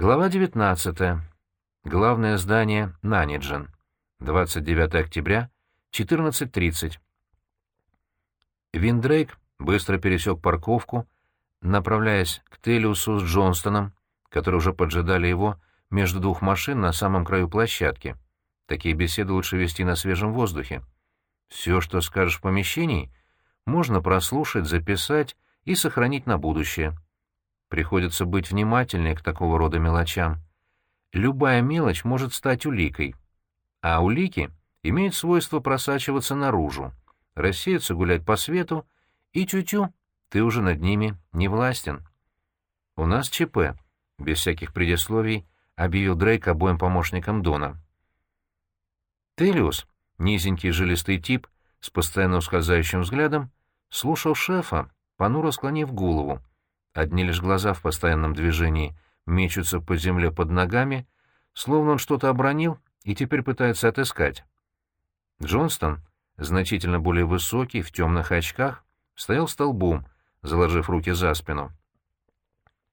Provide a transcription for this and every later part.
Глава 19. Главное здание Наниджен. 29 октября, 14.30. Виндрейк быстро пересек парковку, направляясь к Телиусу с Джонстоном, которые уже поджидали его между двух машин на самом краю площадки. Такие беседы лучше вести на свежем воздухе. Все, что скажешь в помещении, можно прослушать, записать и сохранить на будущее. Приходится быть внимательнее к такого рода мелочам. Любая мелочь может стать уликой, а улики имеют свойство просачиваться наружу, рассеяться гулять по свету, и тю-тю, ты уже над ними не властен. «У нас ЧП», — без всяких предисловий объявил Дрейк обоим помощникам Дона. Телиус, низенький жилистый тип с постоянно ускользающим взглядом, слушал шефа, понуро склонив голову. Одни лишь глаза в постоянном движении мечутся по земле под ногами, словно он что-то обронил и теперь пытается отыскать. Джонстон, значительно более высокий, в темных очках, стоял столбом, заложив руки за спину.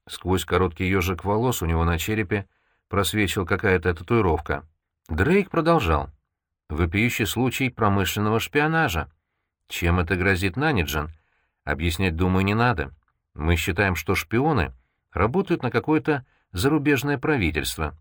Сквозь короткий ежик волос у него на черепе просвечивала какая-то татуировка. Дрейк продолжал. Вопиющий случай промышленного шпионажа. Чем это грозит Наниджан? Объяснять, думаю, не надо. Мы считаем, что шпионы работают на какое-то зарубежное правительство.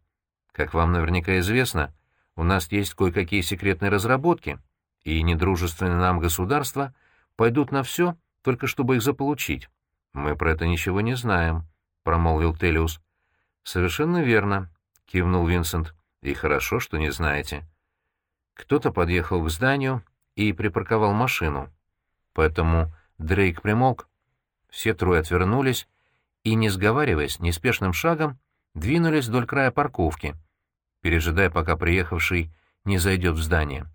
Как вам наверняка известно, у нас есть кое-какие секретные разработки, и недружественные нам государства пойдут на все, только чтобы их заполучить. Мы про это ничего не знаем, — промолвил Телиус. — Совершенно верно, — кивнул Винсент. — И хорошо, что не знаете. Кто-то подъехал к зданию и припарковал машину. Поэтому Дрейк примолк. Все трое отвернулись и, не сговариваясь, неспешным шагом двинулись вдоль края парковки, пережидая, пока приехавший не зайдет в здание.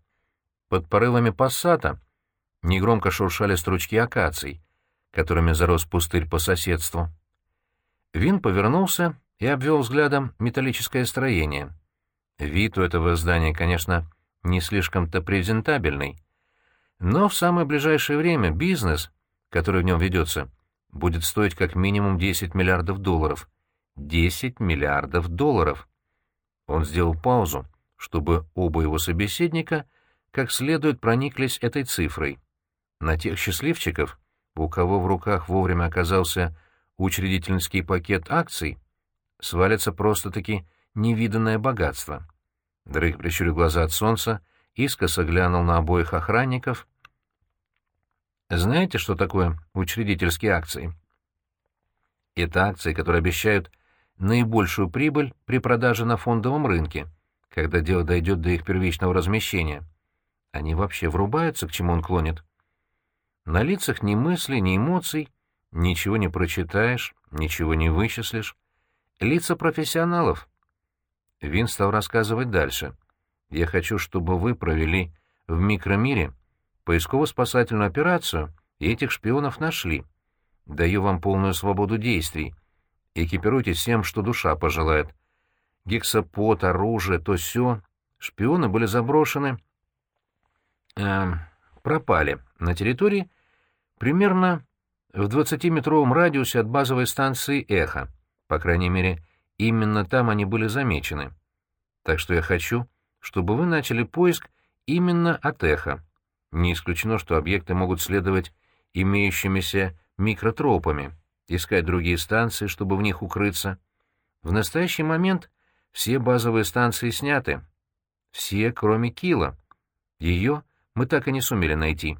Под порывами пассата негромко шуршали стручки акаций, которыми зарос пустырь по соседству. Вин повернулся и обвел взглядом металлическое строение. Вид у этого здания, конечно, не слишком-то презентабельный, но в самое ближайшее время бизнес, который в нем ведется, будет стоить как минимум 10 миллиардов долларов. 10 миллиардов долларов! Он сделал паузу, чтобы оба его собеседника как следует прониклись этой цифрой. На тех счастливчиков, у кого в руках вовремя оказался учредительский пакет акций, свалится просто-таки невиданное богатство. Дрейк прищурил глаза от солнца, искоса глянул на обоих охранников. «Знаете, что такое учредительские акции?» Это акции, которые обещают наибольшую прибыль при продаже на фондовом рынке, когда дело дойдет до их первичного размещения. Они вообще врубаются, к чему он клонит. На лицах ни мысли, ни эмоций, ничего не прочитаешь, ничего не вычислишь. Лица профессионалов. Вин стал рассказывать дальше. «Я хочу, чтобы вы провели в микромире поисково-спасательную операцию и этих шпионов нашли. Даю вам полную свободу действий. Экипируйтесь всем, что душа пожелает. Гексапот, оружие, то все. Шпионы были заброшены... Э, пропали на территории примерно в 20-метровом радиусе от базовой станции «Эхо». По крайней мере, именно там они были замечены. Так что я хочу, чтобы вы начали поиск именно от «Эхо». Не исключено, что объекты могут следовать имеющимися микротропами, искать другие станции, чтобы в них укрыться. В настоящий момент все базовые станции сняты. Все, кроме Кила. Ее мы так и не сумели найти.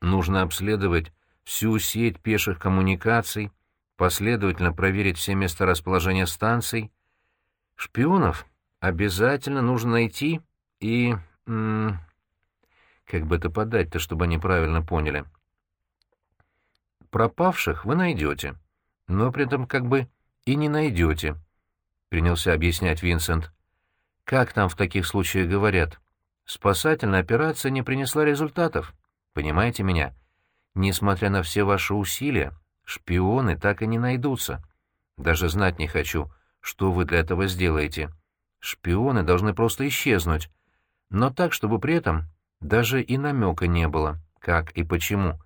Нужно обследовать всю сеть пеших коммуникаций, последовательно проверить все места расположения станций. Шпионов обязательно нужно найти и... Как бы это подать-то, чтобы они правильно поняли? Пропавших вы найдете, но при этом как бы и не найдете, — принялся объяснять Винсент. Как там в таких случаях говорят? Спасательная операция не принесла результатов. Понимаете меня? Несмотря на все ваши усилия, шпионы так и не найдутся. Даже знать не хочу, что вы для этого сделаете. Шпионы должны просто исчезнуть, но так, чтобы при этом даже и намека не было, как и почему.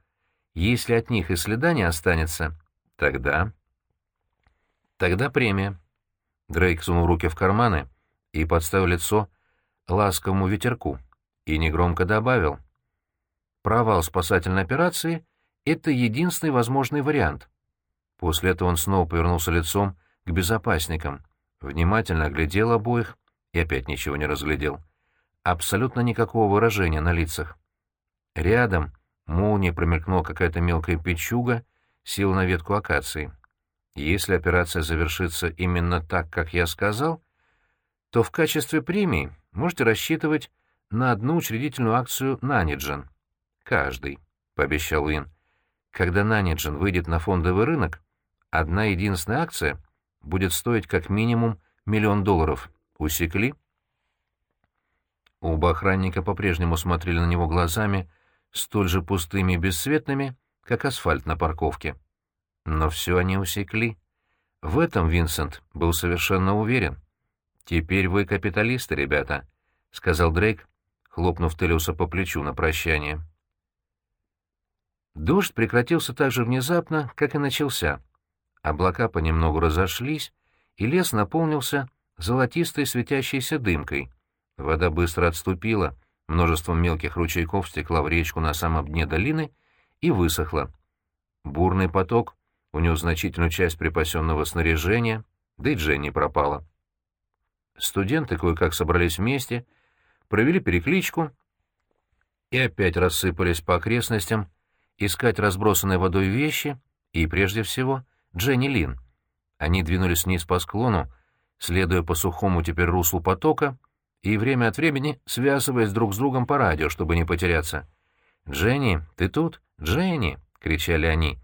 Если от них и следа не останется, тогда... Тогда премия. Дрейк сунул руки в карманы и подставил лицо ласковому ветерку и негромко добавил. «Провал спасательной операции — это единственный возможный вариант». После этого он снова повернулся лицом к безопасникам, внимательно оглядел обоих и опять ничего не разглядел. Абсолютно никакого выражения на лицах. Рядом молнией промелькнула какая-то мелкая печуга, села на ветку акации. Если операция завершится именно так, как я сказал, то в качестве премии можете рассчитывать на одну учредительную акцию Наниджен. Каждый, — пообещал Уин. Когда Наниджен выйдет на фондовый рынок, одна единственная акция будет стоить как минимум миллион долларов. Усекли? Оба охранника по-прежнему смотрели на него глазами, столь же пустыми и бесцветными, как асфальт на парковке. Но все они усекли. В этом Винсент был совершенно уверен. «Теперь вы капиталисты, ребята», — сказал Дрейк, хлопнув Телиуса по плечу на прощание. Дождь прекратился так же внезапно, как и начался. Облака понемногу разошлись, и лес наполнился золотистой светящейся дымкой. Вода быстро отступила, множеством мелких ручейков стекла в речку на самом дне долины и высохла. Бурный поток унес значительную часть припасенного снаряжения, да и Дженни пропала. Студенты кое-как собрались вместе, провели перекличку и опять рассыпались по окрестностям искать разбросанные водой вещи и, прежде всего, Дженни Лин. Они двинулись вниз по склону, следуя по сухому теперь руслу потока и время от времени связываясь друг с другом по радио, чтобы не потеряться. «Дженни, ты тут? Дженни!» — кричали они.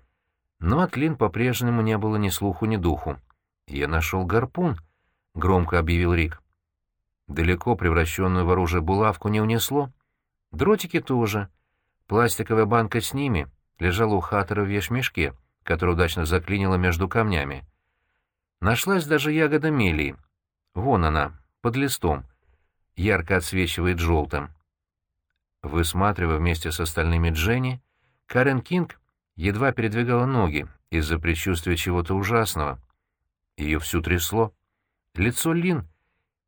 Но от Лин по-прежнему не было ни слуху, ни духу. «Я нашел гарпун», — громко объявил Рик. Далеко превращенную в оружие булавку не унесло. Дротики тоже. Пластиковая банка с ними лежала у Хаттера в вешмешке, который удачно заклинила между камнями. Нашлась даже ягода мелии. Вон она, под листом. Ярко отсвечивает желтым. Высматривая вместе с остальными Дженни, Карен Кинг едва передвигала ноги из-за предчувствия чего-то ужасного. Ее всю трясло. Лицо Лин,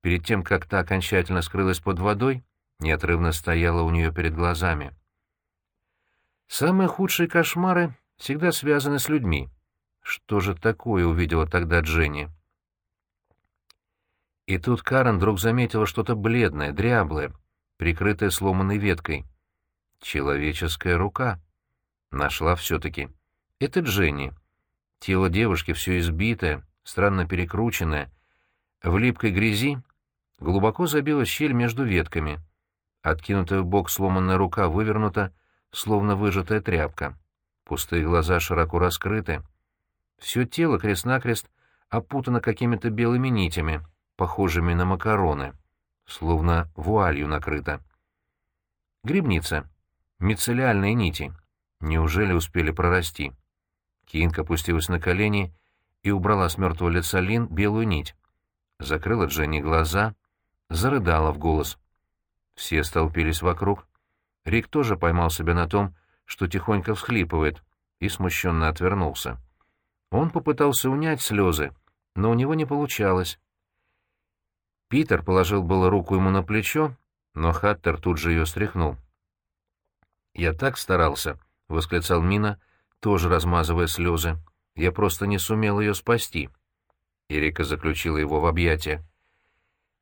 перед тем, как та окончательно скрылась под водой, неотрывно стояло у нее перед глазами. Самые худшие кошмары всегда связаны с людьми. Что же такое увидела тогда Дженни? И тут Карен вдруг заметила что-то бледное, дряблое, прикрытое сломанной веткой. Человеческая рука. Нашла все-таки. Это Дженни. Тело девушки все избитое, странно перекрученное. В липкой грязи глубоко забилась щель между ветками. Откинутая в бок сломанная рука вывернута, словно выжатая тряпка. Пустые глаза широко раскрыты. Все тело крест-накрест опутано какими-то белыми нитями, похожими на макароны, словно вуалью накрыто. Грибница. Мицеллиальные нити. Неужели успели прорасти? Кинг опустилась на колени и убрала с мертвого лица Лин белую нить. Закрыла Дженни глаза, зарыдала в голос. Все столпились вокруг. Рик тоже поймал себя на том, что тихонько всхлипывает, и смущенно отвернулся. Он попытался унять слезы, но у него не получалось. Питер положил было руку ему на плечо, но Хаттер тут же ее стряхнул. «Я так старался», — восклицал Мина, тоже размазывая слезы. «Я просто не сумел ее спасти». Эрика заключила его в объятия.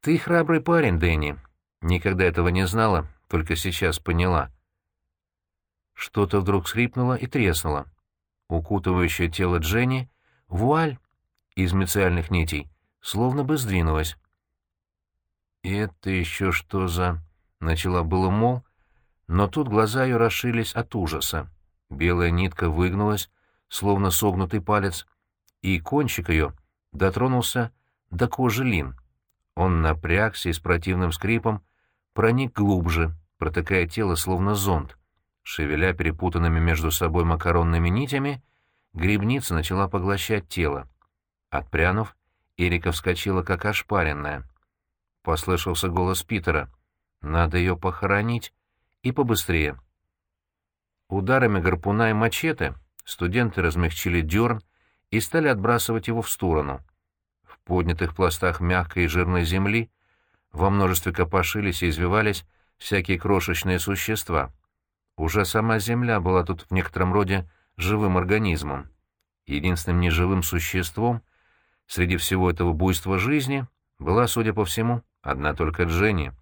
«Ты храбрый парень, Дэнни. Никогда этого не знала, только сейчас поняла». Что-то вдруг скрипнуло и треснуло. Укутывающее тело Дженни, вуаль из мициальных нитей, словно бы сдвинулась. «Это еще что за...» — начала было мол, но тут глаза ее расшились от ужаса. Белая нитка выгнулась, словно согнутый палец, и кончик ее дотронулся до кожи Лин. Он напрягся и с противным скрипом проник глубже, протыкая тело словно зонт. Шевеля перепутанными между собой макаронными нитями, грибница начала поглощать тело. Отпрянув, Эрика вскочила как ошпаренная. Послышался голос Питера. «Надо ее похоронить. И побыстрее». Ударами гарпуна и мачете студенты размягчили дерн и стали отбрасывать его в сторону. В поднятых пластах мягкой и жирной земли во множестве копошились и извивались всякие крошечные существа. Уже сама земля была тут в некотором роде живым организмом. Единственным неживым существом среди всего этого буйства жизни была, судя по всему, одна только Дженни.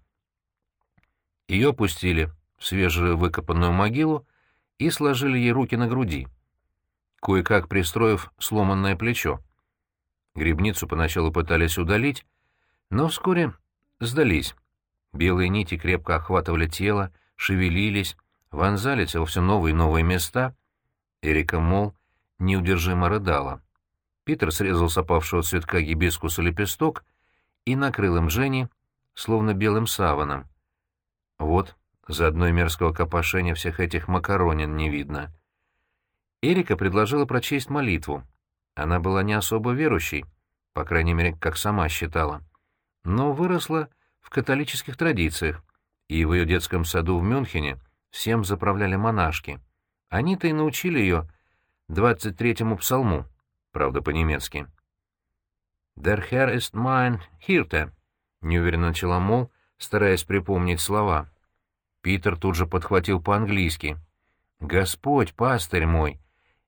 Ее опустили в свежевыкопанную могилу и сложили ей руки на груди, кое-как пристроив сломанное плечо. Грибницу поначалу пытались удалить, но вскоре сдались. Белые нити крепко охватывали тело, шевелились, вонзались во все новые и новые места. Эрика Мол неудержимо рыдала. Питер срезал с опавшего цветка гибискуса лепесток и накрыл им Женни, словно белым саваном. Вот, за одной мерзкого копошения всех этих макаронин не видно. Эрика предложила прочесть молитву. Она была не особо верующей, по крайней мере, как сама считала, но выросла в католических традициях, и в ее детском саду в Мюнхене всем заправляли монашки. Они-то и научили ее двадцать третьему псалму, правда, по-немецки. «Der Herr ist mein Hirte», — неуверенно начала Мол, стараясь припомнить слова. Питер тут же подхватил по-английски. «Господь, пастырь мой,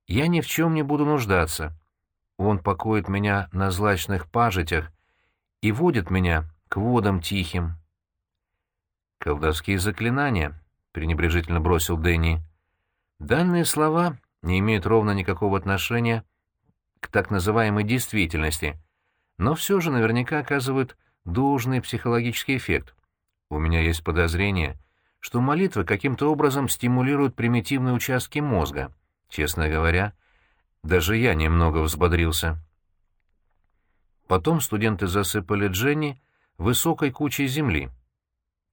я ни в чем не буду нуждаться. Он покоит меня на злачных пажитях и водит меня к водам тихим». «Колдовские заклинания», — пренебрежительно бросил Дэнни. «Данные слова не имеют ровно никакого отношения к так называемой действительности, но все же наверняка оказывают должный психологический эффект. У меня есть подозрение, что молитвы каким-то образом стимулируют примитивные участки мозга. Честно говоря, даже я немного взбодрился. Потом студенты засыпали Дженни высокой кучей земли.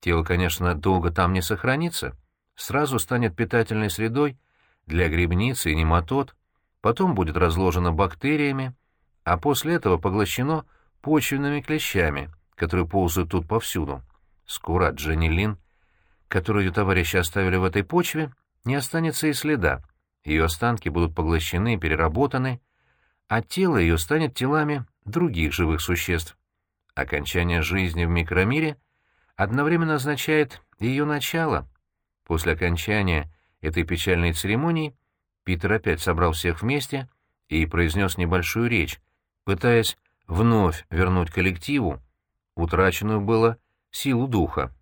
Тело, конечно, долго там не сохранится, сразу станет питательной средой для грибницы и нематод, потом будет разложено бактериями, а после этого поглощено почвенными клещами, которые ползают тут повсюду. Скоро от Дженни Лин, которую товарищи оставили в этой почве, не останется и следа. Ее останки будут поглощены и переработаны, а тело ее станет телами других живых существ. Окончание жизни в микромире одновременно означает ее начало. После окончания этой печальной церемонии Питер опять собрал всех вместе и произнес небольшую речь, пытаясь вновь вернуть коллективу утраченную было силу духа.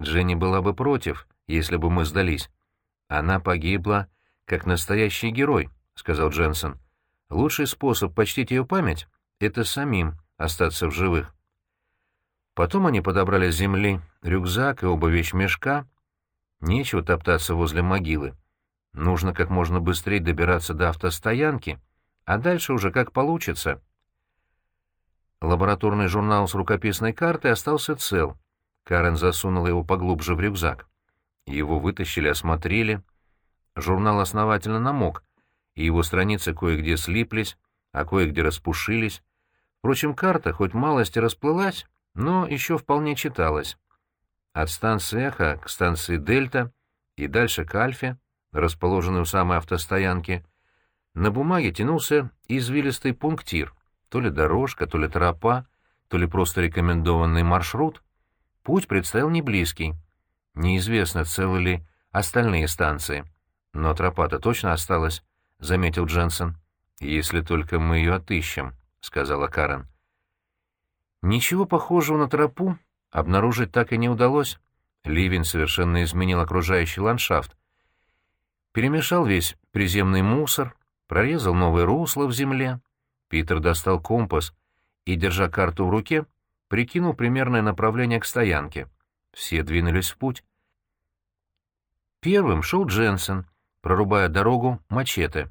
Дженни была бы против, если бы мы сдались. Она погибла как настоящий герой, — сказал Дженсен. Лучший способ почтить ее память — это самим остаться в живых. Потом они подобрали с земли рюкзак и оба вещмешка. Нечего топтаться возле могилы. Нужно как можно быстрее добираться до автостоянки, а дальше уже как получится. Лабораторный журнал с рукописной картой остался цел. Карен засунула его поглубже в рюкзак. Его вытащили, осмотрели. Журнал основательно намок, и его страницы кое-где слиплись, а кое-где распушились. Впрочем, карта хоть малость расплылась, но еще вполне читалась. От станции Эхо к станции Дельта и дальше к Альфе, расположенной у самой автостоянки, на бумаге тянулся извилистый пунктир — то ли дорожка, то ли тропа, то ли просто рекомендованный маршрут. Путь предстоял не близкий. Неизвестно, целы ли остальные станции. Но тропа-то точно осталась, — заметил Дженсен. «Если только мы ее отыщем», — сказала Карен. Ничего похожего на тропу обнаружить так и не удалось. Ливень совершенно изменил окружающий ландшафт. Перемешал весь приземный мусор, прорезал новые русла в земле. Питер достал компас и, держа карту в руке, прикинул примерное направление к стоянке. Все двинулись в путь. Первым шел Дженсен, прорубая дорогу мачете.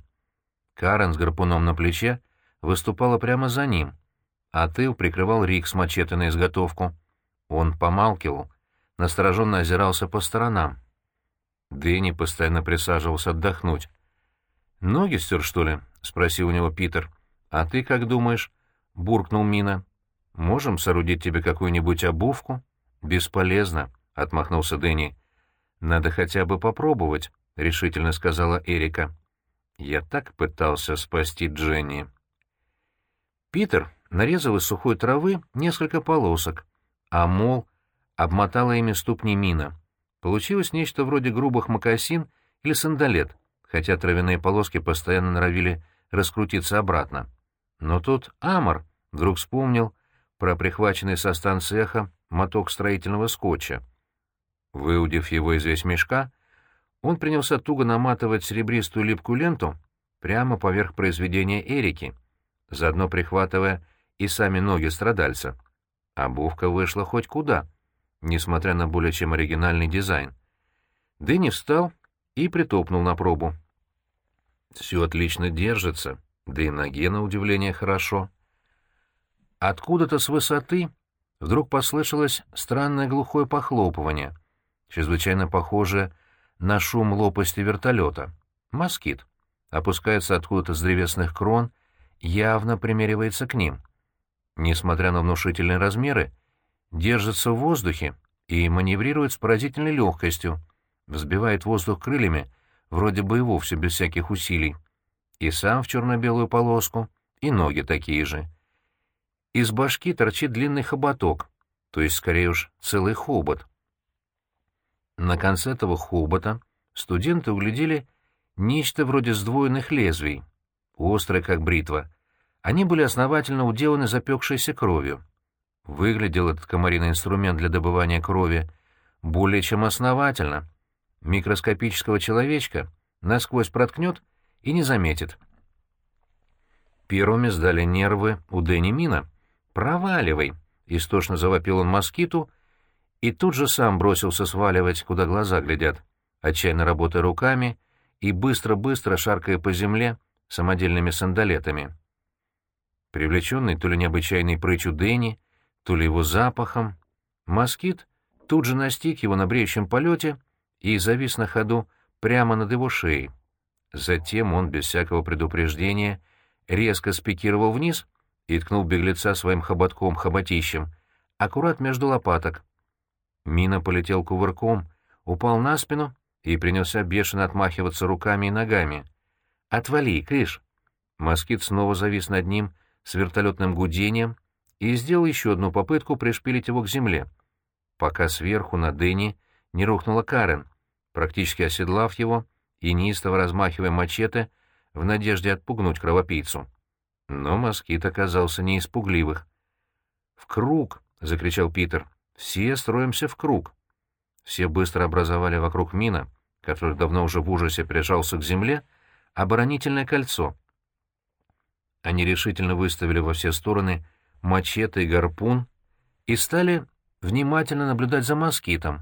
Карен с гарпуном на плече выступала прямо за ним, а тыл прикрывал Рик с мачете на изготовку. Он помалкивал, настороженно озирался по сторонам. Дэнни постоянно присаживался отдохнуть. «Ноги стер, что ли?» — спросил у него Питер. «А ты как думаешь?» — буркнул Мина. «Можем соорудить тебе какую-нибудь обувку?» «Бесполезно», — отмахнулся Дэнни. «Надо хотя бы попробовать», — решительно сказала Эрика. «Я так пытался спасти Дженни». Питер нарезал из сухой травы несколько полосок, а мол обмотала ими ступни мина. Получилось нечто вроде грубых мокасин или сандалет, хотя травяные полоски постоянно норовили раскрутиться обратно. Но тут Амор вдруг вспомнил про прихваченный со станции эхо моток строительного скотча. Выудив его из весь мешка, он принялся туго наматывать серебристую липкую ленту прямо поверх произведения Эрики, заодно прихватывая и сами ноги страдальца. Обувка вышла хоть куда, несмотря на более чем оригинальный дизайн. Дэнни встал и притопнул на пробу. Все отлично держится, да и ноге, на удивление, хорошо. Откуда-то с высоты вдруг послышалось странное глухое похлопывание, чрезвычайно похожее на шум лопасти вертолета. Москит. Опускается откуда-то с древесных крон, явно примеривается к ним. Несмотря на внушительные размеры, держится в воздухе и маневрирует с поразительной легкостью, взбивает воздух крыльями, вроде бы и вовсе без всяких усилий. И сам в черно-белую полоску, и ноги такие же. Из башки торчит длинный хоботок, то есть, скорее уж, целый хобот. На конце этого хобота студенты углядели нечто вроде сдвоенных лезвий, острые, как бритва. Они были основательно уделаны запекшейся кровью. Выглядел этот комариный инструмент для добывания крови более чем основательно. Микроскопического человечка насквозь проткнет и не заметит. Первыми сдали нервы у Дэнни Мина. «Проваливай!» — истошно завопил он москиту и тут же сам бросился сваливать, куда глаза глядят, отчаянно работая руками и быстро-быстро шаркая по земле самодельными сандалетами. Привлеченный то ли необычайной прытью Дэнни, то ли его запахом, москит тут же настиг его на бреющем полете и завис на ходу прямо над его шеей. Затем он, без всякого предупреждения, резко спикировал вниз и ткнул беглеца своим хоботком-хоботищем, аккурат между лопаток. Мина полетел кувырком, упал на спину и принялся бешено отмахиваться руками и ногами. «Отвали, Криш!» Москит снова завис над ним с вертолетным гудением и сделал еще одну попытку пришпилить его к земле, пока сверху на Дэнни не рухнула Карен, практически оседлав его и неистово размахивая мачете в надежде отпугнуть кровопийцу. Но москит оказался не испугливых. «В круг!» — закричал Питер. Все строимся в круг. Все быстро образовали вокруг мина, который давно уже в ужасе прижался к земле, оборонительное кольцо. Они решительно выставили во все стороны мачете и гарпун и стали внимательно наблюдать за москитом,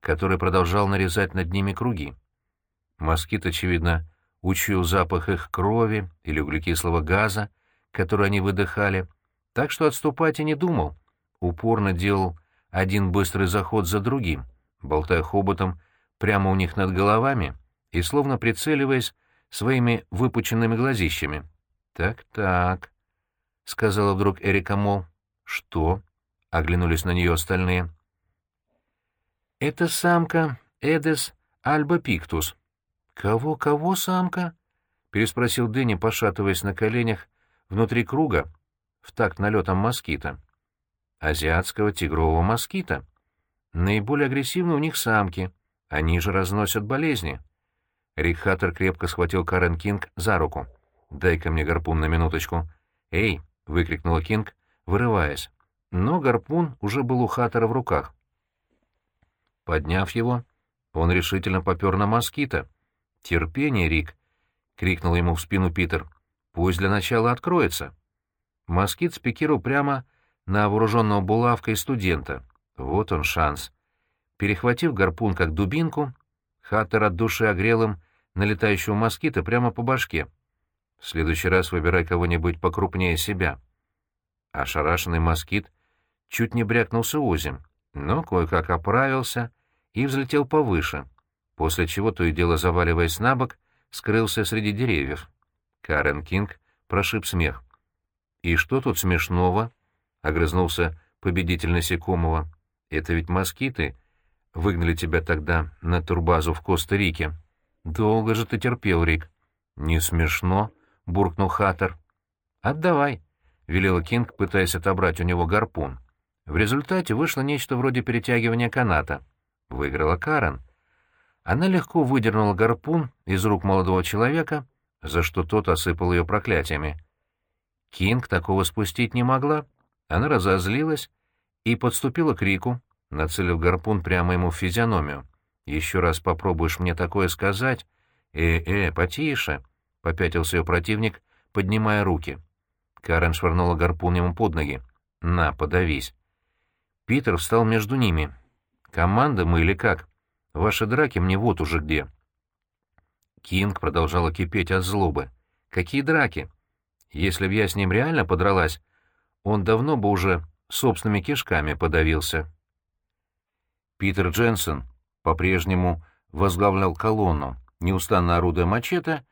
который продолжал нарезать над ними круги. Москит, очевидно, учуял запах их крови или углекислого газа, который они выдыхали, так что отступать и не думал, упорно делал один быстрый заход за другим, болтая хоботом прямо у них над головами и словно прицеливаясь своими выпученными глазищами. «Так-так», — сказала вдруг Эрика Мол. «Что?» — оглянулись на нее остальные. «Это самка Эдес Альба Пиктус». «Кого-кого самка?» — переспросил Дэнни, пошатываясь на коленях внутри круга в такт налетом москита азиатского тигрового москита. Наиболее агрессивны у них самки, они же разносят болезни. Рик Хаттер крепко схватил Карен Кинг за руку. «Дай-ка мне гарпун на минуточку». «Эй!» — выкрикнула Кинг, вырываясь. Но гарпун уже был у Хаттера в руках. Подняв его, он решительно попер на москита. «Терпение, Рик!» — крикнул ему в спину Питер. «Пусть для начала откроется». Москит спикировал прямо на вооруженного булавкой студента. Вот он шанс. Перехватив гарпун как дубинку, Хаттер от души огрел им налетающего москита прямо по башке. В следующий раз выбирай кого-нибудь покрупнее себя. Ошарашенный москит чуть не брякнулся озим, но кое-как оправился и взлетел повыше, после чего, то и дело заваливаясь на бок, скрылся среди деревьев. Карен Кинг прошиб смех. «И что тут смешного?» — огрызнулся победитель насекомого. «Это ведь москиты выгнали тебя тогда на турбазу в Коста-Рике. Долго же ты терпел, Рик». «Не смешно», — буркнул Хаттер. «Отдавай», — велела Кинг, пытаясь отобрать у него гарпун. В результате вышло нечто вроде перетягивания каната. Выиграла Карен. Она легко выдернула гарпун из рук молодого человека, за что тот осыпал ее проклятиями. Кинг такого спустить не могла. Она разозлилась и подступила к Рику, нацелив гарпун прямо ему в физиономию. «Еще раз попробуешь мне такое сказать...» «Э-э, потише!» — попятился ее противник, поднимая руки. Карен швырнула гарпун ему под ноги. «На, подавись!» Питер встал между ними. «Команда мы или как? Ваши драки мне вот уже где». Кинг продолжала кипеть от злобы. «Какие драки? Если б я с ним реально подралась, он давно бы уже собственными кишками подавился». Питер Дженсен по-прежнему возглавлял колонну, неустанно орудуя мачете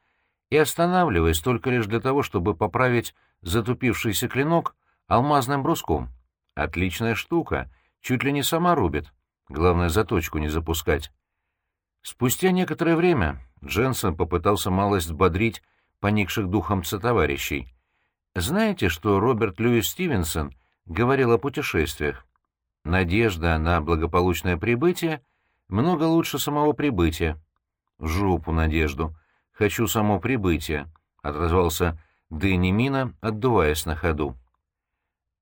и останавливаясь только лишь для того, чтобы поправить затупившийся клинок алмазным бруском. Отличная штука, чуть ли не сама рубит. Главное, заточку не запускать. Спустя некоторое время Дженсен попытался малость бодрить поникших духом сотоварищей. Знаете, что Роберт Льюис Стивенсон говорил о путешествиях? Надежда на благополучное прибытие много лучше самого прибытия. Жопу надежду. Хочу само прибытие, — отозвался Дэнни Мина, отдуваясь на ходу.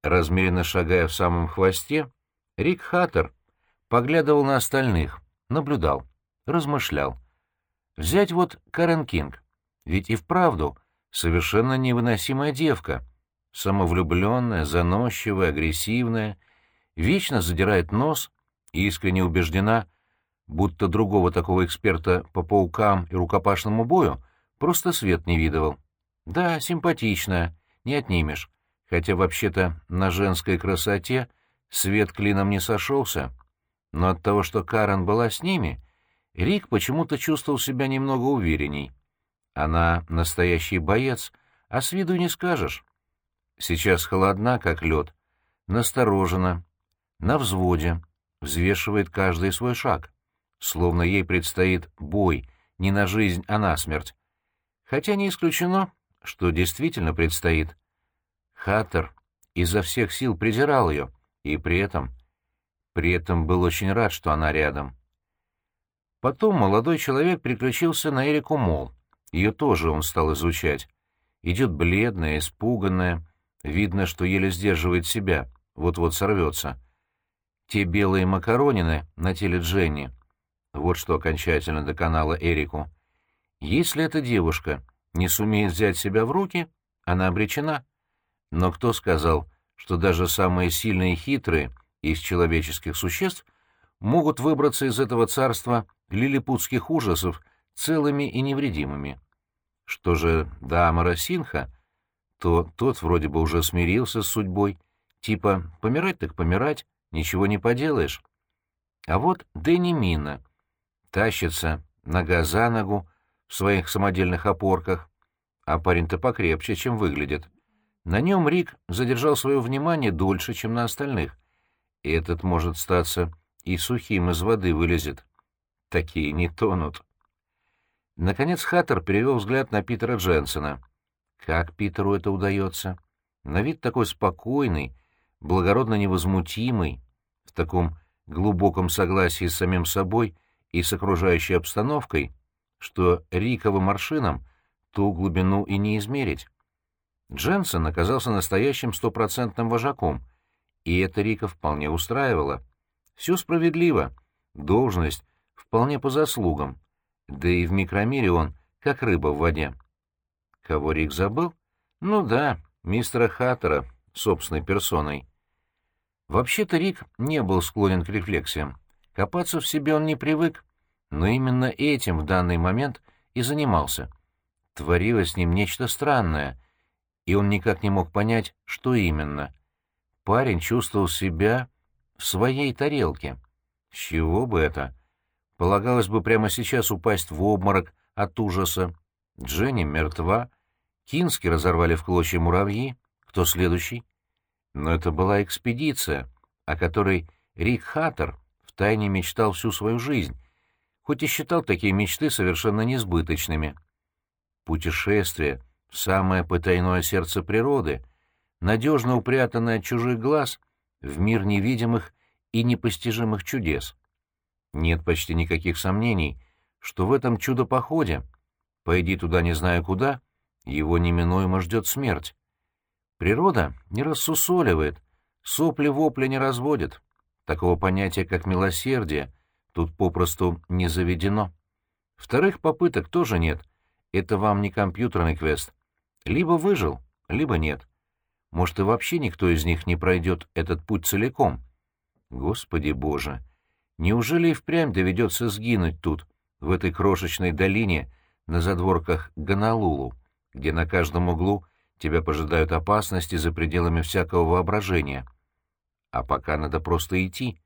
Размеренно шагая в самом хвосте, Рик Хаттер поглядывал на остальных, наблюдал, размышлял. Взять вот Карен Кинг, ведь и вправду совершенно невыносимая девка, самовлюбленная, заносчивая, агрессивная, вечно задирает нос и искренне убеждена, будто другого такого эксперта по паукам и рукопашному бою просто свет не видывал. Да, симпатичная, не отнимешь, хотя вообще-то на женской красоте свет клином не сошелся. Но от того, что Карен была с ними, Рик почему-то чувствовал себя немного уверенней. Она настоящий боец, а с виду не скажешь. Сейчас холодна, как лед, насторожена, на взводе, взвешивает каждый свой шаг, словно ей предстоит бой не на жизнь, а на смерть. Хотя не исключено, что действительно предстоит. Хаттер изо всех сил презирал ее, и при этом... При этом был очень рад, что она рядом. Потом молодой человек переключился на Эрику Мол. Ее тоже он стал изучать. Идет бледная, испуганная, видно, что еле сдерживает себя, вот-вот сорвется. Те белые макаронины на теле Дженни. Вот что окончательно доконало Эрику. Если эта девушка не сумеет взять себя в руки, она обречена. Но кто сказал, что даже самые сильные и хитрые из человеческих существ могут выбраться из этого царства лилипутских ужасов целыми и невредимыми? Что же до Амара Синха, то тот вроде бы уже смирился с судьбой, типа «помирать так помирать, ничего не поделаешь». А вот Дэнни Мина тащится нога за ногу в своих самодельных опорках, а парень-то покрепче, чем выглядит. На нем Рик задержал свое внимание дольше, чем на остальных. И этот, может статься, и сухим из воды вылезет. Такие не тонут. Наконец Хаттер перевел взгляд на Питера Дженсона. Как Питеру это удается? На вид такой спокойный, благородно невозмутимый, в таком глубоком согласии с самим собой и с окружающей обстановкой, что Риковым аршином ту глубину и не измерить. Дженсен оказался настоящим стопроцентным вожаком, и это Рика вполне устраивало. Все справедливо, должность вполне по заслугам, да и в микромире он как рыба в воде. Кого Рик забыл? Ну да, мистера Хаттера, собственной персоной. Вообще-то Рик не был склонен к рефлексиям. Копаться в себе он не привык, но именно этим в данный момент и занимался. Творилось с ним нечто странное, и он никак не мог понять, что именно. Парень чувствовал себя в своей тарелке. С чего бы это? Полагалось бы прямо сейчас упасть в обморок от ужаса. Дженни мертва, Кински разорвали в клочья муравьи. Кто следующий? Но это была экспедиция, о которой Рик Хаттер втайне мечтал всю свою жизнь, хоть и считал такие мечты совершенно несбыточными. Путешествие самое потайное сердце природы, надежно упрятанный от чужих глаз в мир невидимых и непостижимых чудес. Нет почти никаких сомнений, что в этом чудо-походе, пойди туда не зная куда, его неминуемо ждет смерть. Природа не рассусоливает, сопли-вопли не разводит. Такого понятия, как милосердие, тут попросту не заведено. Вторых попыток тоже нет. Это вам не компьютерный квест. Либо выжил, либо нет. Может, и вообще никто из них не пройдет этот путь целиком. Господи Боже! Неужели и впрямь доведется сгинуть тут, в этой крошечной долине, на задворках Гонолулу, где на каждом углу тебя пожидают опасности за пределами всякого воображения? А пока надо просто идти,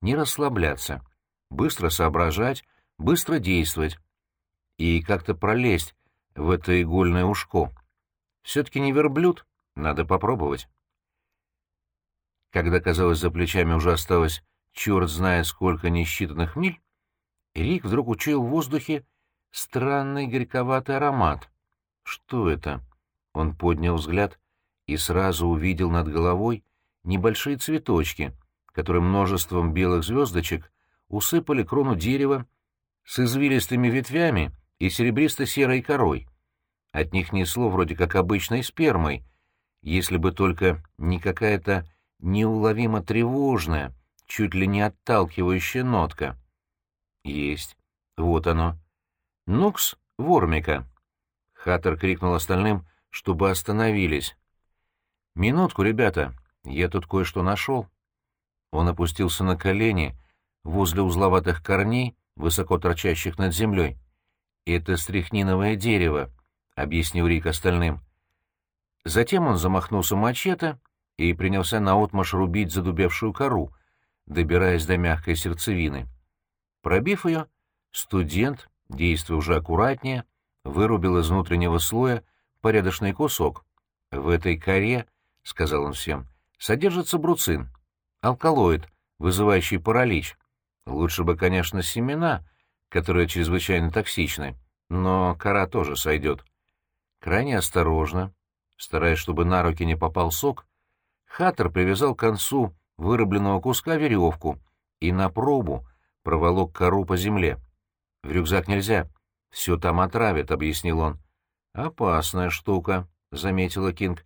не расслабляться, быстро соображать, быстро действовать и как-то пролезть в это игольное ушко. Все-таки не верблюд, надо попробовать. Когда, казалось, за плечами уже осталось черт знает сколько несчитанных миль, Рик вдруг учуял в воздухе странный горьковатый аромат. Что это? Он поднял взгляд и сразу увидел над головой небольшие цветочки, которые множеством белых звездочек усыпали крону дерева с извилистыми ветвями и серебристо-серой корой. От них несло вроде как обычной спермой, если бы только не какая-то неуловимо тревожная, чуть ли не отталкивающая нотка. Есть. Вот оно. Нукс вормика. Хаттер крикнул остальным, чтобы остановились. «Минутку, ребята, я тут кое-что нашел». Он опустился на колени возле узловатых корней, высоко торчащих над землей. «Это стряхниновое дерево», — объяснил Рик остальным. Затем он замахнулся мачете и принялся наотмашь рубить задубевшую кору, добираясь до мягкой сердцевины. Пробив ее, студент, действуя уже аккуратнее, вырубил из внутреннего слоя порядочный кусок. «В этой коре, — сказал он всем, — содержится бруцин, алкалоид, вызывающий паралич. Лучше бы, конечно, семена, которые чрезвычайно токсичны, но кора тоже сойдет. Крайне осторожно, стараясь, чтобы на руки не попал сок, Хаттер привязал к концу вырубленного куска веревку и на пробу проволок кору по земле. «В рюкзак нельзя. Все там отравят», — объяснил он. «Опасная штука», — заметила Кинг.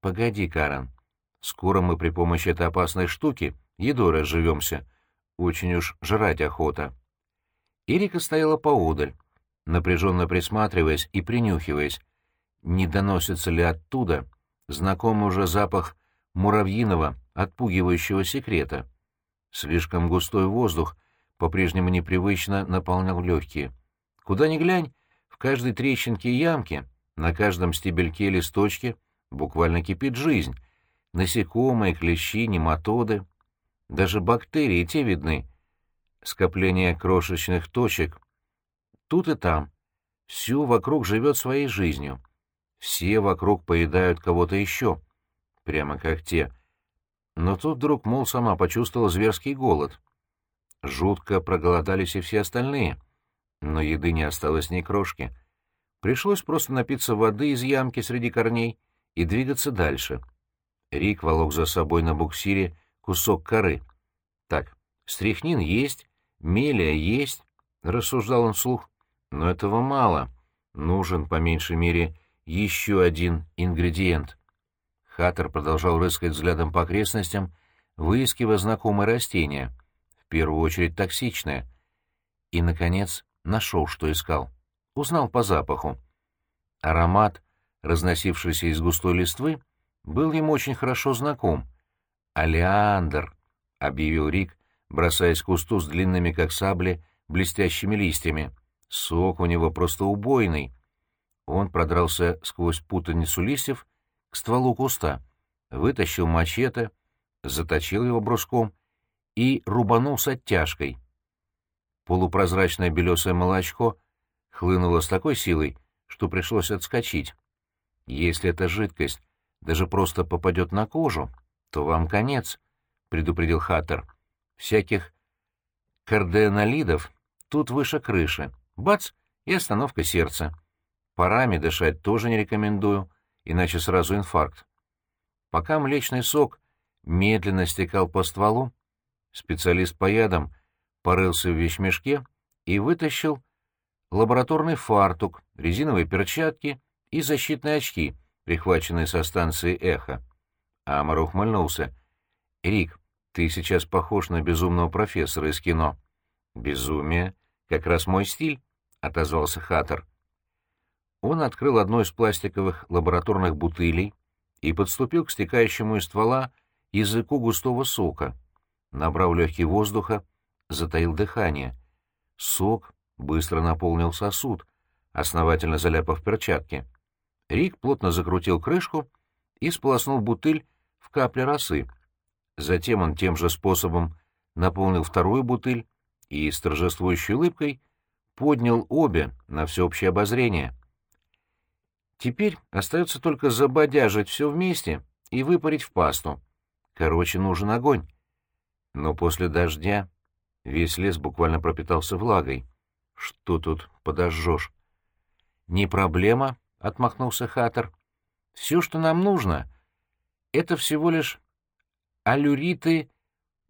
«Погоди, Карен. Скоро мы при помощи этой опасной штуки едой разживемся. Очень уж жрать охота». Эрика стояла поодаль, напряженно присматриваясь и принюхиваясь. Не доносится ли оттуда знакомый уже запах муравьиного, отпугивающего секрета? Слишком густой воздух по-прежнему непривычно наполнял легкие. Куда ни глянь, в каждой трещинке и ямке, на каждом стебельке и листочке буквально кипит жизнь. Насекомые, клещи, нематоды. Даже бактерии те видны, скопление крошечных точек. Тут и там. Все вокруг живет своей жизнью. Все вокруг поедают кого-то еще. Прямо как те. Но тут вдруг, мол, сама почувствовала зверский голод. Жутко проголодались и все остальные. Но еды не осталось ни крошки. Пришлось просто напиться воды из ямки среди корней и двигаться дальше. Рик волок за собой на буксире кусок коры. Так, стряхнин есть, Мелия есть, — рассуждал он вслух, — но этого мало. Нужен, по меньшей мере, еще один ингредиент. Хаттер продолжал рыскать взглядом по окрестностям, выискивая знакомые растения, в первую очередь токсичные. И, наконец, нашел, что искал. Узнал по запаху. Аромат, разносившийся из густой листвы, был ему очень хорошо знаком. «Алиандр», — объявил Рик, бросаясь к кусту с длинными, как сабли, блестящими листьями. Сок у него просто убойный. Он продрался сквозь путаницу листьев к стволу куста, вытащил мачете, заточил его бруском и рубанул с оттяжкой. Полупрозрачное белесое молочко хлынуло с такой силой, что пришлось отскочить. Если эта жидкость даже просто попадет на кожу, то вам конец, — предупредил Хаттер. Всяких карденолидов тут выше крыши. Бац! И остановка сердца. Парами дышать тоже не рекомендую, иначе сразу инфаркт. пока млечный сок медленно стекал по стволу, специалист по ядам порылся в вещмешке и вытащил лабораторный фартук, резиновые перчатки и защитные очки, прихваченные со станции «Эхо». Амар ухмыльнулся. «Рик, ты сейчас похож на безумного профессора из кино». «Безумие — как раз мой стиль», — отозвался Хаттер. Он открыл одну из пластиковых лабораторных бутылей и подступил к стекающему из ствола языку густого сока. Набрав легкий воздуха, затаил дыхание. Сок быстро наполнил сосуд, основательно заляпав перчатки. Рик плотно закрутил крышку и сполоснул бутыль в капли росы. Затем он тем же способом наполнил вторую бутыль и с торжествующей улыбкой поднял обе на всеобщее обозрение. Теперь остается только забодяжить все вместе и выпарить в пасту. Короче, нужен огонь. Но после дождя весь лес буквально пропитался влагой. Что тут подожжешь? — Не проблема, — отмахнулся Хаттер. — Все, что нам нужно, — это всего лишь алюриты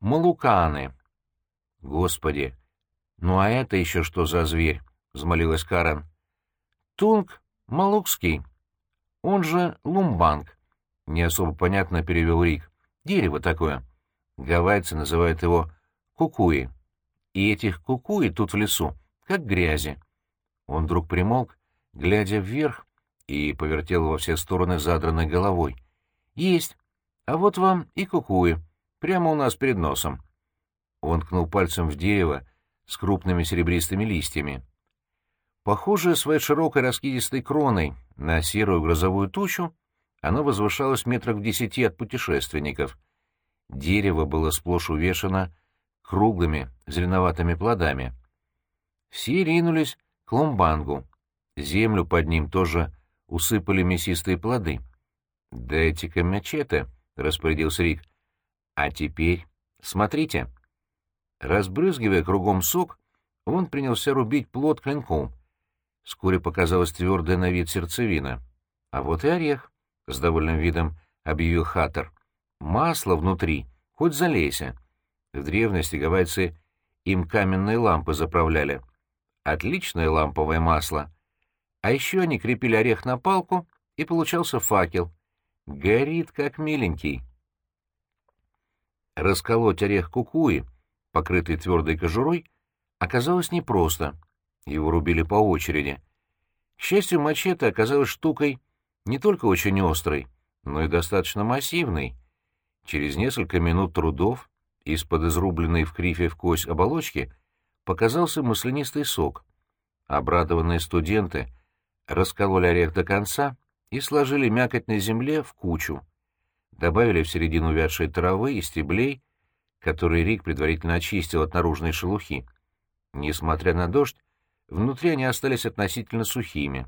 малуканы. — Господи! Ну а это еще что за зверь? — взмолилась Карен. — Тунг Малукский, он же лумбанг, — не особо понятно перевел Рик. Дерево такое. Гавайцы называют его кукуи. И этих кукуи тут в лесу, как грязи. Он вдруг примолк, глядя вверх, и повертел во все стороны задранной головой. «Есть. А вот вам и кукуи. Прямо у нас перед носом». Он ткнул пальцем в дерево с крупными серебристыми листьями. Похожее своей широкой раскидистой кроной на серую грозовую тучу, оно возвышалось метрах в десяти от путешественников. Дерево было сплошь увешано круглыми зеленоватыми плодами. Все ринулись к ломбангу. Землю под ним тоже усыпали мясистые плоды. «Дайте-ка мачете», — распорядился Рик. «А теперь смотрите». Разбрызгивая кругом сок, он принялся рубить плод клинком — Вскоре показалась твердая на вид сердцевина. А вот и орех, — с довольным видом объявил Хаттер. Масло внутри, хоть залейся. В древности гавайцы им каменные лампы заправляли. Отличное ламповое масло. А еще они крепили орех на палку, и получался факел. Горит, как миленький. Расколоть орех кукуи, покрытый твердой кожурой, оказалось непросто — его рубили по очереди. К счастью, мачете оказалась штукой не только очень острой, но и достаточно массивной. Через несколько минут трудов из-под изрубленной в крифе в кость оболочки показался маслянистый сок. Обрадованные студенты раскололи орех до конца и сложили мякоть на земле в кучу. Добавили в середину вятшей травы и стеблей, которые Рик предварительно очистил от наружной шелухи. Несмотря на дождь, Внутри они остались относительно сухими.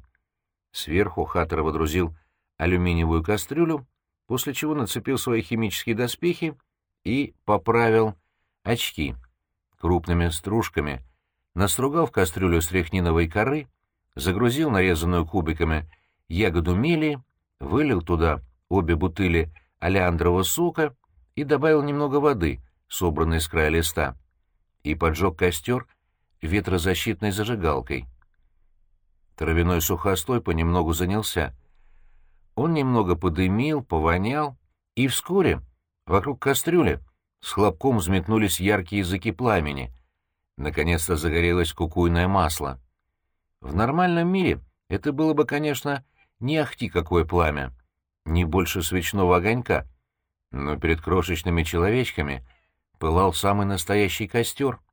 Сверху Хаттер водрузил алюминиевую кастрюлю, после чего нацепил свои химические доспехи и поправил очки. Крупными стружками настругал в кастрюлю стряхниновой коры, загрузил нарезанную кубиками ягоду мели, вылил туда обе бутыли олеандрового сока и добавил немного воды, собранной с края листа, и поджег костер ветрозащитной зажигалкой. Травяной сухостой понемногу занялся. Он немного подымил, повонял, и вскоре вокруг кастрюли с хлопком взметнулись яркие языки пламени. Наконец-то загорелось кукуйное масло. В нормальном мире это было бы, конечно, не ахти какое пламя, не больше свечного огонька, но перед крошечными человечками пылал самый настоящий костер —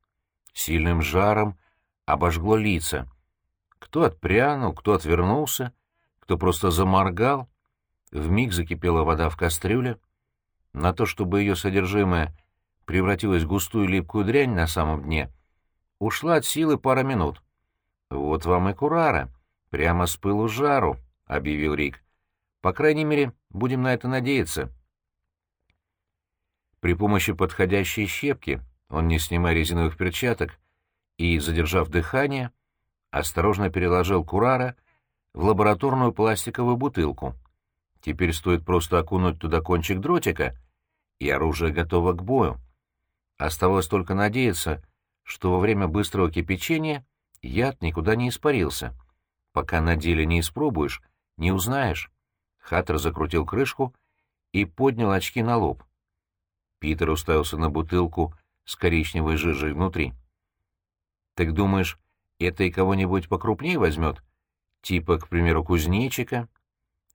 сильным жаром обожгло лица. Кто отпрянул, кто отвернулся, кто просто заморгал. Вмиг закипела вода в кастрюле. На то, чтобы ее содержимое превратилось в густую липкую дрянь на самом дне, ушла от силы пара минут. «Вот вам и курара, прямо с пылу жару», — объявил Рик. «По крайней мере, будем на это надеяться». При помощи подходящей щепки он, не снимая резиновых перчаток и, задержав дыхание, осторожно переложил Курара в лабораторную пластиковую бутылку. Теперь стоит просто окунуть туда кончик дротика, и оружие готово к бою. Оставалось только надеяться, что во время быстрого кипячения яд никуда не испарился. Пока на деле не испробуешь, не узнаешь. Хаттер закрутил крышку и поднял очки на лоб. Питер уставился на бутылку с коричневой жижей внутри. «Так думаешь, это и кого-нибудь покрупнее возьмет? Типа, к примеру, кузнечика?»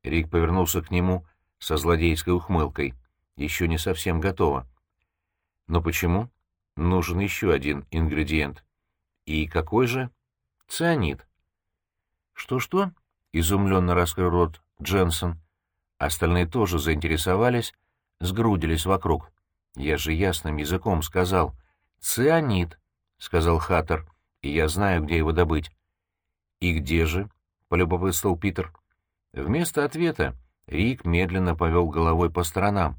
Рик повернулся к нему со злодейской ухмылкой. «Еще не совсем готово». «Но почему?» «Нужен еще один ингредиент». «И какой же?» «Цианид». «Что-что?» — изумленно раскрыл рот Дженсен. Остальные тоже заинтересовались, сгрудились вокруг. «Я же ясным языком сказал. Цианид», — сказал Хаттер, — «и я знаю, где его добыть». «И где же?» — полюбопытствовал Питер. Вместо ответа Рик медленно повел головой по сторонам.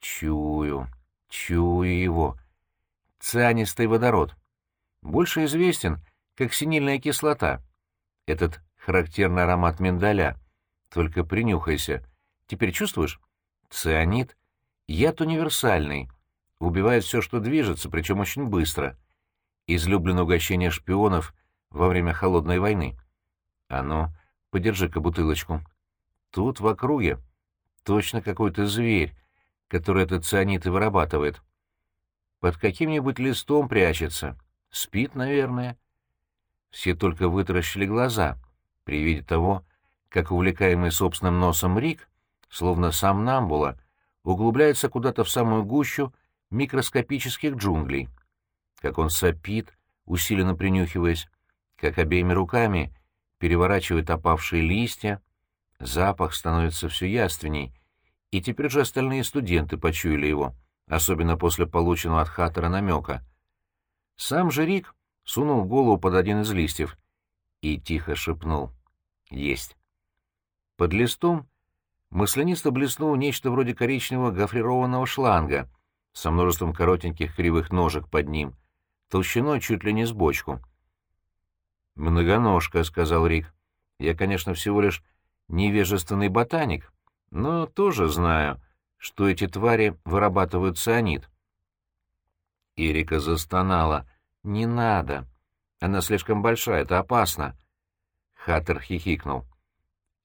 «Чую, чую его. Цианистый водород. Больше известен, как синильная кислота. Этот характерный аромат миндаля. Только принюхайся. Теперь чувствуешь? Цианид — яд универсальный. Убивает все, что движется, причем очень быстро. Излюбленное угощение шпионов во время Холодной войны. Оно Подержи-ка бутылочку. Тут в округе точно какой-то зверь, который этот цианид и вырабатывает. Под каким-нибудь листом прячется. Спит, наверное. Все только вытаращили глаза при виде того, как увлекаемый собственным носом Рик, словно сам Намбула, углубляется куда-то в самую гущу микроскопических джунглей. Как он сопит, усиленно принюхиваясь, как обеими руками переворачивает опавшие листья, запах становится все яственней, и теперь же остальные студенты почуяли его, особенно после полученного от Хаттера намека. Сам же Рик сунул голову под один из листьев и тихо шепнул «Есть». Под листом мысленисто блеснуло нечто вроде коричневого гофрированного шланга со множеством коротеньких кривых ножек под ним, толщиной чуть ли не с бочку — «Многоножка», — сказал Рик. «Я, конечно, всего лишь невежественный ботаник, но тоже знаю, что эти твари вырабатывают цианид». Эрика застонала. «Не надо. Она слишком большая, это опасно». Хаттер хихикнул.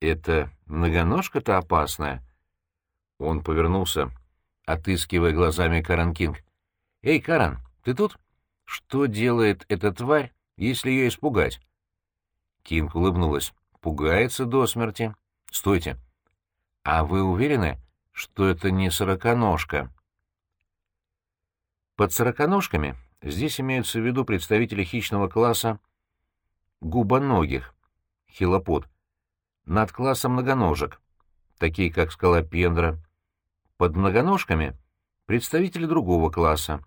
«Это многоножка-то опасная?» Он повернулся, отыскивая глазами Карен Кинг. «Эй, Карен, ты тут? Что делает эта тварь если ее испугать. Кинг улыбнулась. Пугается до смерти. Стойте. А вы уверены, что это не сороконожка? Под сороконожками здесь имеются в виду представители хищного класса губоногих, хилопод, над классом многоножек, такие как скалопендра. Под многоножками — представители другого класса,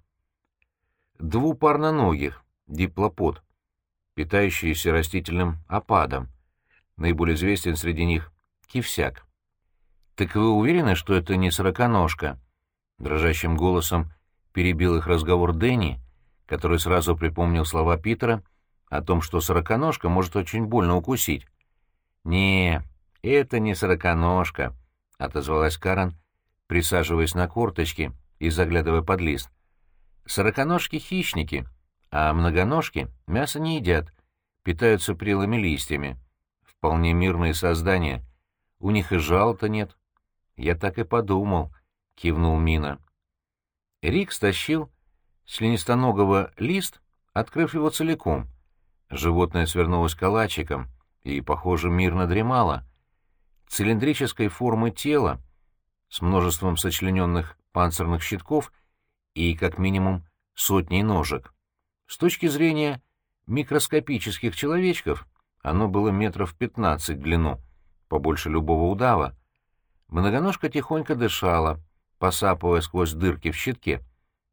двупарноногих, диплопод, питающиеся растительным опадом. Наиболее известен среди них кивсяк. «Так вы уверены, что это не сороконожка?» Дрожащим голосом перебил их разговор Дэнни, который сразу припомнил слова Питера о том, что сороконожка может очень больно укусить. «Не, это не сороконожка», — отозвалась Карен, присаживаясь на корточки и заглядывая под лист. «Сороконожки — хищники, а многоножки мясо не едят, питаются прелыми листьями. Вполне мирные создания. У них и жал-то нет. Я так и подумал, — кивнул Мина. Рик стащил с ленистоногого лист, открыв его целиком. Животное свернулось калачиком и, похоже, мирно дремало. Цилиндрической формы тела с множеством сочлененных панцирных щитков и, как минимум, сотней ножек. С точки зрения микроскопических человечков оно было метров пятнадцать в длину, побольше любого удава. Многоножка тихонько дышала, посапывая сквозь дырки в щитке.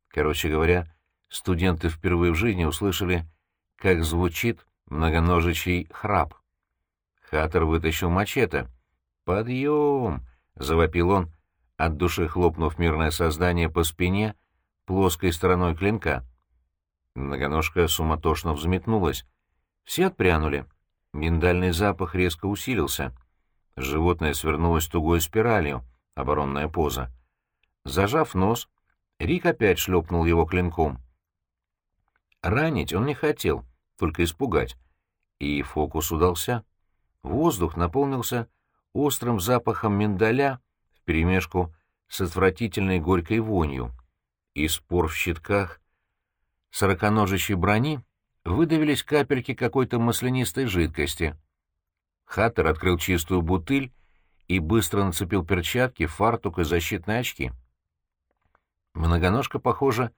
Короче говоря, студенты впервые в жизни услышали, как звучит многоножичий храп. Хаттер вытащил мачете. «Подъем!» — завопил он, от души хлопнув мирное создание по спине плоской стороной клинка. Многоножка суматошно взметнулась. Все отпрянули. Миндальный запах резко усилился. Животное свернулось тугой спиралью, оборонная поза. Зажав нос, Рик опять шлепнул его клинком. Ранить он не хотел, только испугать. И фокус удался. Воздух наполнился острым запахом миндаля вперемешку с отвратительной горькой вонью. Из пор в щитках сороконожащей брони выдавились капельки какой-то маслянистой жидкости. Хаттер открыл чистую бутыль и быстро нацепил перчатки, фартук и защитные очки. Многоножка, похоже,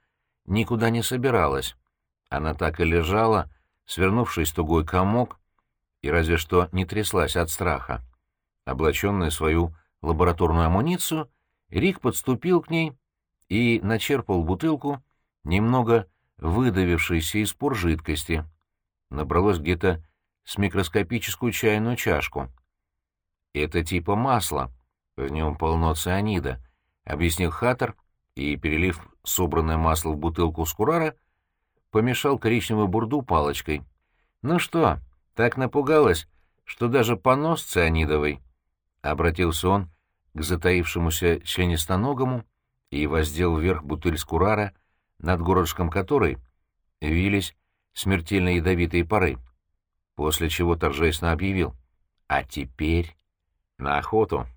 никуда не собиралась. Она так и лежала, свернувшись тугой комок, и разве что не тряслась от страха. Облаченный в свою лабораторную амуницию, Рик подступил к ней и начерпал бутылку, немного выдавившейся из пор жидкости. Набралось где-то с микроскопическую чайную чашку. «Это типа масла, в нем полно цианида», — объяснил Хаттер, и, перелив собранное масло в бутылку скурара, помешал коричневую бурду палочкой. «Ну что, так напугалась, что даже понос цианидовый?» — обратился он к затаившемуся членистоногому и воздел вверх бутыль скурара, над горлышком которой вились смертельно ядовитые пары, после чего торжественно объявил. «А теперь на охоту!»